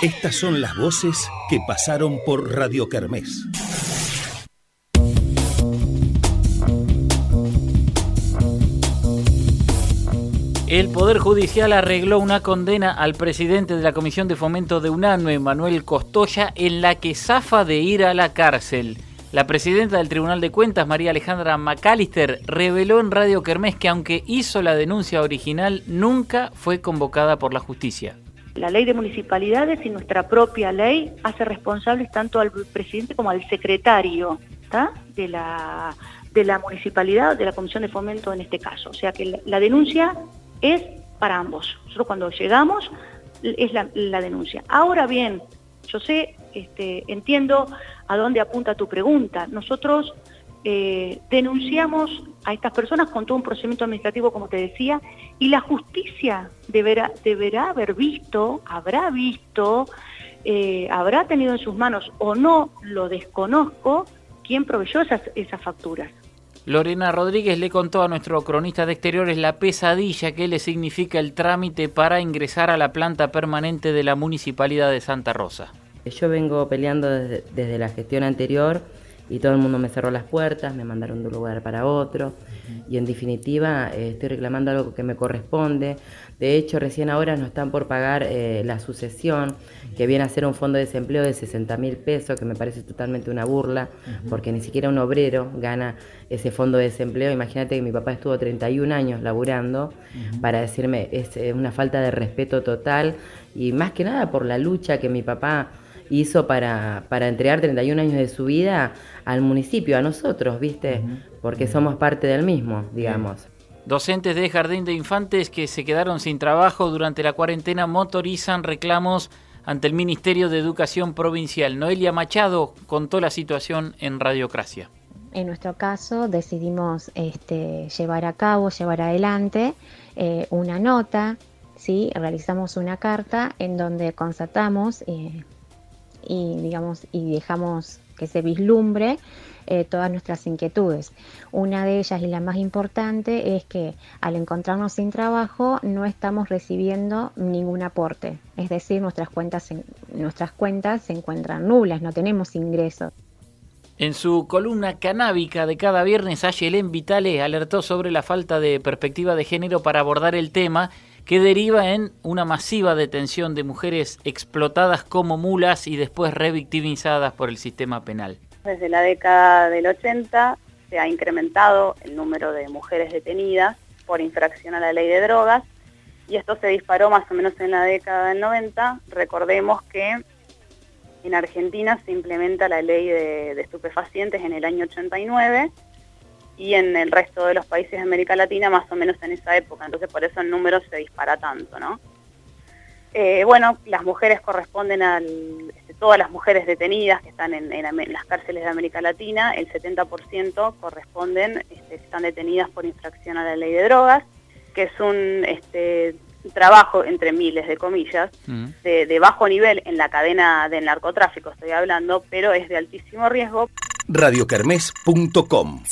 Estas son las voces que pasaron por Radio Kermés. El Poder Judicial arregló una condena al presidente de la Comisión de Fomento de UNANUE, Manuel Costoya, en la que zafa de ir a la cárcel. La presidenta del Tribunal de Cuentas, María Alejandra McAllister, reveló en Radio Kermés que aunque hizo la denuncia original, nunca fue convocada por la justicia. La ley de municipalidades y nuestra propia ley hace responsables tanto al presidente como al secretario de la de la municipalidad, de la Comisión de Fomento en este caso. O sea que la denuncia es para ambos. Nosotros cuando llegamos es la, denuncia. Ahora bien, yo sé, este, entiendo a dónde apunta tu pregunta. Nosotros eh, denunciamos a estas personas con todo un procedimiento administrativo, como te decía, y la justicia deberá, deberá haber visto, habrá visto, eh, habrá tenido en sus manos o no, lo desconozco, quién proveyó esas, esas facturas. Lorena Rodríguez le contó a nuestro cronista de exteriores la pesadilla que le significa el trámite para ingresar a la planta permanente de la Municipalidad de Santa Rosa. Yo vengo peleando desde, la gestión anterior y todo el mundo me cerró las puertas, me mandaron de un lugar para otro. Y en definitiva eh, estoy reclamando algo que me corresponde. De hecho, recién ahora nos están por pagar eh, la sucesión, que viene a ser un fondo de desempleo de 60 mil pesos, que me parece totalmente una burla, porque ni siquiera un obrero gana ese fondo de desempleo. Imagínate que mi papá estuvo 31 años laburando para decirme, es eh, una falta de respeto total y más que nada por la lucha que mi papá hizo para, para entregar 31 años de su vida al municipio, a nosotros, ¿viste? Porque somos parte del mismo, digamos. Docentes de Jardín de Infantes que se quedaron sin trabajo durante la cuarentena motorizan reclamos ante el Ministerio de Educación Provincial. Noelia Machado contó la situación en Radiocracia. En nuestro caso decidimos este, llevar a cabo, llevar adelante eh, una nota, ¿sí? realizamos una carta en donde constatamos eh, y, digamos, y dejamos que se vislumbre eh, todas nuestras inquietudes. Una de ellas y la más importante es que al encontrarnos sin trabajo no estamos recibiendo ningún aporte, es decir, nuestras cuentas, nuestras cuentas se encuentran nulas, no tenemos ingresos. En su columna canábica de cada viernes, Ayelen Vitale alertó sobre la falta de perspectiva de género para abordar el tema que deriva en una masiva detención de mujeres explotadas como mulas y después revictimizadas por el sistema penal. Desde la década del 80 se ha incrementado el número de mujeres detenidas por infracción a la ley de drogas y esto se disparó más o menos en la década del 90. Recordemos que en Argentina se implementa la ley de, estupefacientes en el año 89 y en el resto de los países de América Latina más o menos en esa época, entonces por eso el número se dispara tanto, ¿no? Eh, bueno, las mujeres corresponden al, este, todas las mujeres detenidas que están en, las cárceles de América Latina, el 70% corresponden, este, están detenidas por infracción a la ley de drogas, que es un este, trabajo, entre miles de comillas, mm. de, de bajo nivel en la cadena del narcotráfico, estoy hablando, pero es de altísimo riesgo. radiocarmes.com